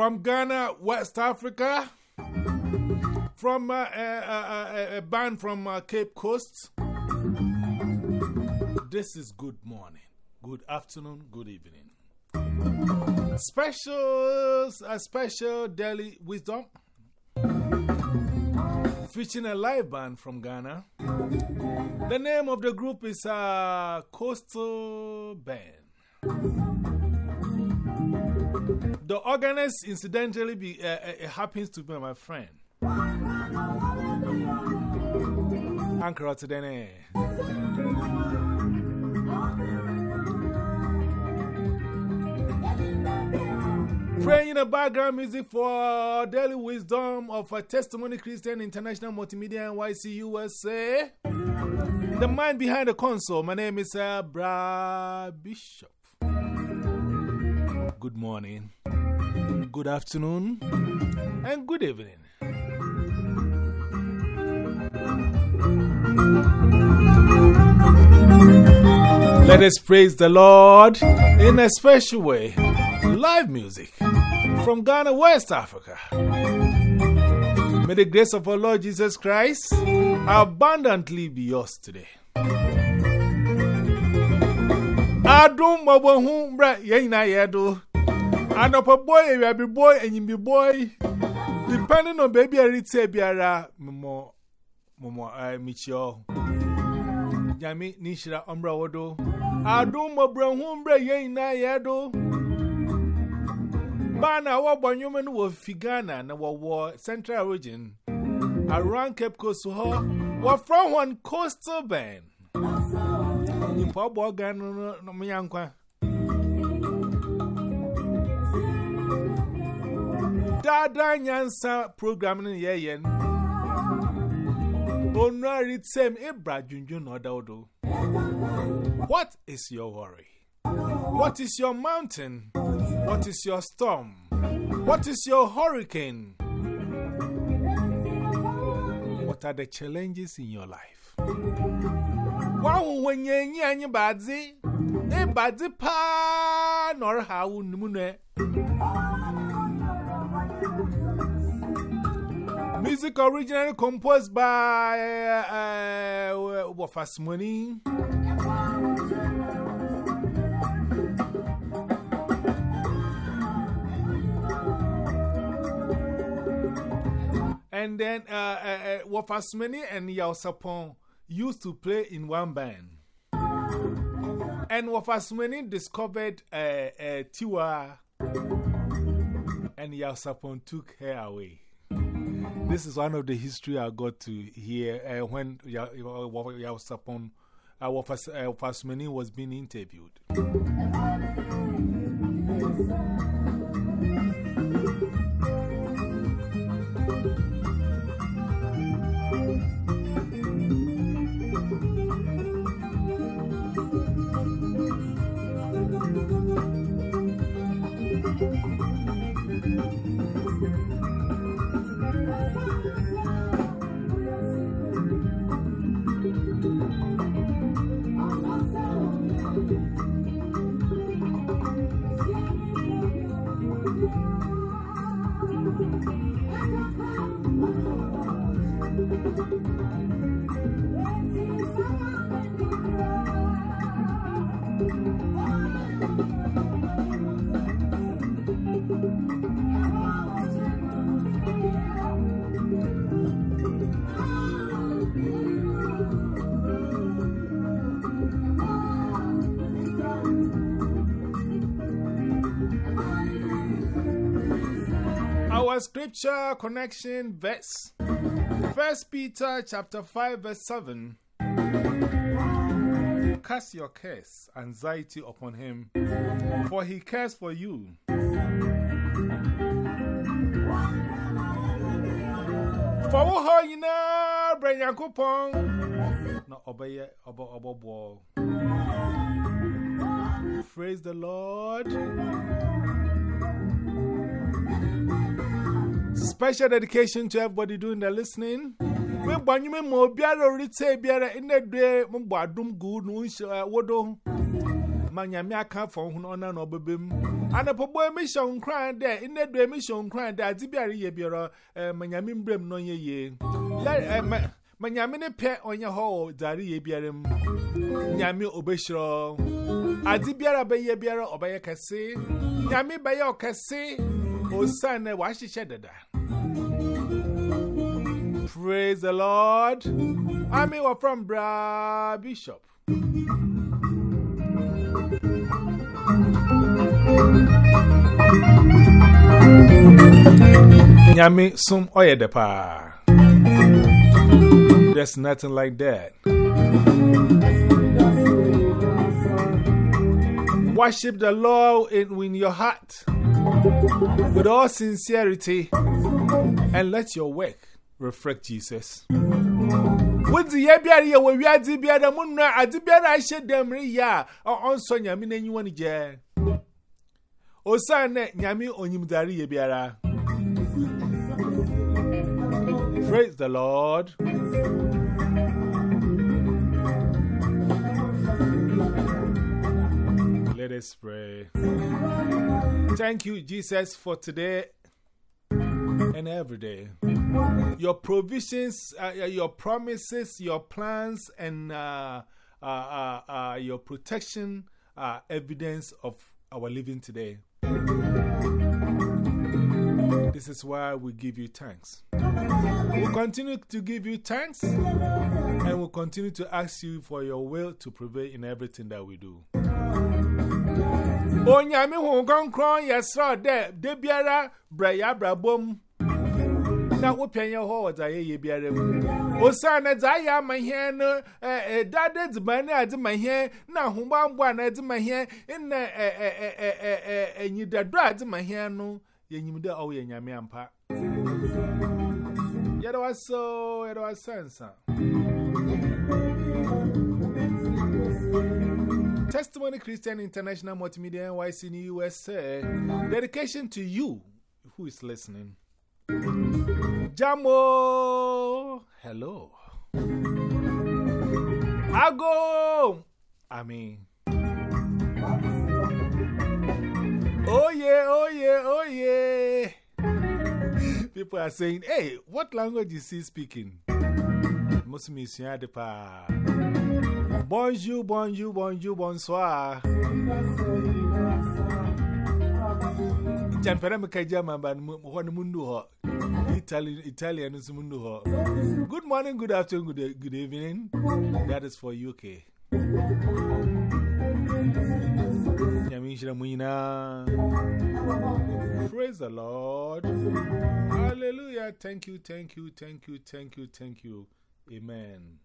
from Ghana, West Africa, from uh, a, a band from uh, Cape Coast. This is good morning, good afternoon, good evening. Special, a special daily wisdom featuring a live band from Ghana. The name of the group is uh, Coastal Band. The organist, incidentally, be, uh, uh, happens to be my friend. Anchor Otedene. Playing the background music for Daily Wisdom of a Testimony Christian International Multimedia NYC USA. The man behind the console, my name is uh, Bra Bishop. Good morning, good afternoon, and good evening. Let us praise the Lord in a special way. Live music from Ghana, West Africa. May the grace of our Lord Jesus Christ abundantly be yours today. Adum mabo hu bra And up a boy, a rabbi boy, and you be boy. Depending on baby, I read say, Biara, Momo, Momo, I meet you. Jami, Nishra Umbra, Wodo. I do my brown umbra, yea, na yado. Bana, what born human was Figana, and what war central I run Cape Coast, what from one coastal band. Nipa Bogano, no, no, no, no, no, no, no, no, no, Dada nyansa program no ye yen. Onwa ritsem ebra junjun ododo. What is your worry? What is your mountain? What is your storm? What is your hurricane? What are the challenges in your life? Wow, when you any any badzi, a badzi pa nor how numune. Music originally composed by uh, uh, Wafas Money. And then uh, uh, uh, Wafasmeni and Yao Sapon used to play in one band. And Wafasmeni discovered uh, uh, Tiwa, and Yao Sapon took her away. This is one of the history I got to hear uh, when Yao Sapon, uh, Wafasmeni was being interviewed. Our scripture connection verse First Peter chapter 5 verse 7 Cast your cares, anxiety upon him, for he cares for you. For what you know, Brian Coupon. No, obey, obey, obey, Praise the Lord. special dedication to everybody doing the listening. We want you more biara rite biara in the day mbo adum good nunsh eh, wodo. Manyame aka for hun ona no bebem. And a pobo mission crying there in the day mission crying there dibiara ye biara eh, manyame mbrem no ye ye. Eh, manyame ne pe onye ho dari ye biara m. Nyame obeshro. Adibiara be ye biara obaye kase. Nyame be ye kase. Osane wa hyehyɛ dada Praise the Lord. I'm here from Bra Bishop. Nyami sum oye de pa. There's nothing like that. Worship the Lord in, in your heart with all sincerity and let your work reflect Jesus. What the Yabiari, where we are the Muna, at the Biada, I shed them, ya, or on Sonia, mean anyone, yeah. Osane, Yami, Onimdari, Yabiara. Praise the Lord. Let us pray. Thank you, Jesus, for today and every day. Your provisions, uh, your promises, your plans, and uh, uh, uh, uh, your protection are evidence of our living today. This is why we give you thanks. We'll continue to give you thanks and we'll continue to ask you for your will to prevail in everything that we do. Yesra de de biara bra ya bra bom na wopɛnyɛ hɔ wɔdze ayɛyɛ biara mu osiane dze ayɛ ama hɛn no dada dze ma ne adze ma hɛn na ahobanboa na adze ma hɛn na enyidadɔ adze ma hɛn no. Yɛnyim dɛ ɔwo yɛ nyame ampa yɛdɛ wasɛo yɛdɛ wasansa Testimony Christian International Multimedia NYC in USA. Dedication to you who is listening. Jamo, hello. Ago, I mean. Oh yeah, oh yeah, oh yeah. People are saying, hey, what language is he speaking? Must be pa. Bonjour, bonjour, bonjour, bonsoir. But one. Italian Italian is. Good morning, good afternoon, good, good evening. That is for UK. Praise the Lord. Hallelujah. Thank you, thank you, thank you, thank you, thank you. Amen.